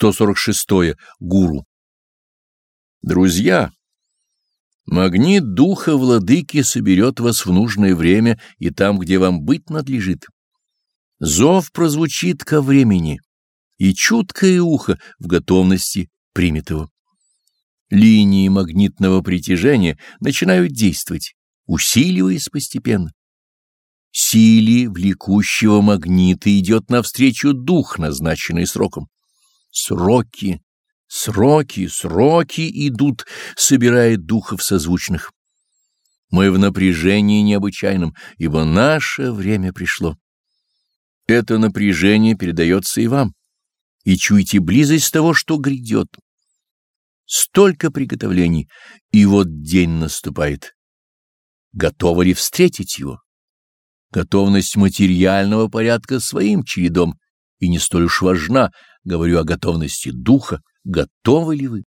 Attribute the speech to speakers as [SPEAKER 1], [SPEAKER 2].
[SPEAKER 1] 146. Гуру. Друзья, магнит духа владыки соберет вас в нужное время и там, где вам быть надлежит. Зов прозвучит ко времени, и чуткое ухо в готовности примет его. Линии магнитного притяжения начинают действовать, усиливаясь постепенно. Силе влекущего магнита идет навстречу дух, назначенный сроком. Сроки, сроки, сроки идут, собирая духов созвучных. Мы в напряжении необычайном, ибо наше время пришло. Это напряжение передается и вам, и чуете близость того, что грядет. Столько приготовлений, и вот день наступает. Готовы ли встретить его? Готовность материального порядка своим чередом и не столь уж важна, говорю о готовности духа, готовы ли вы?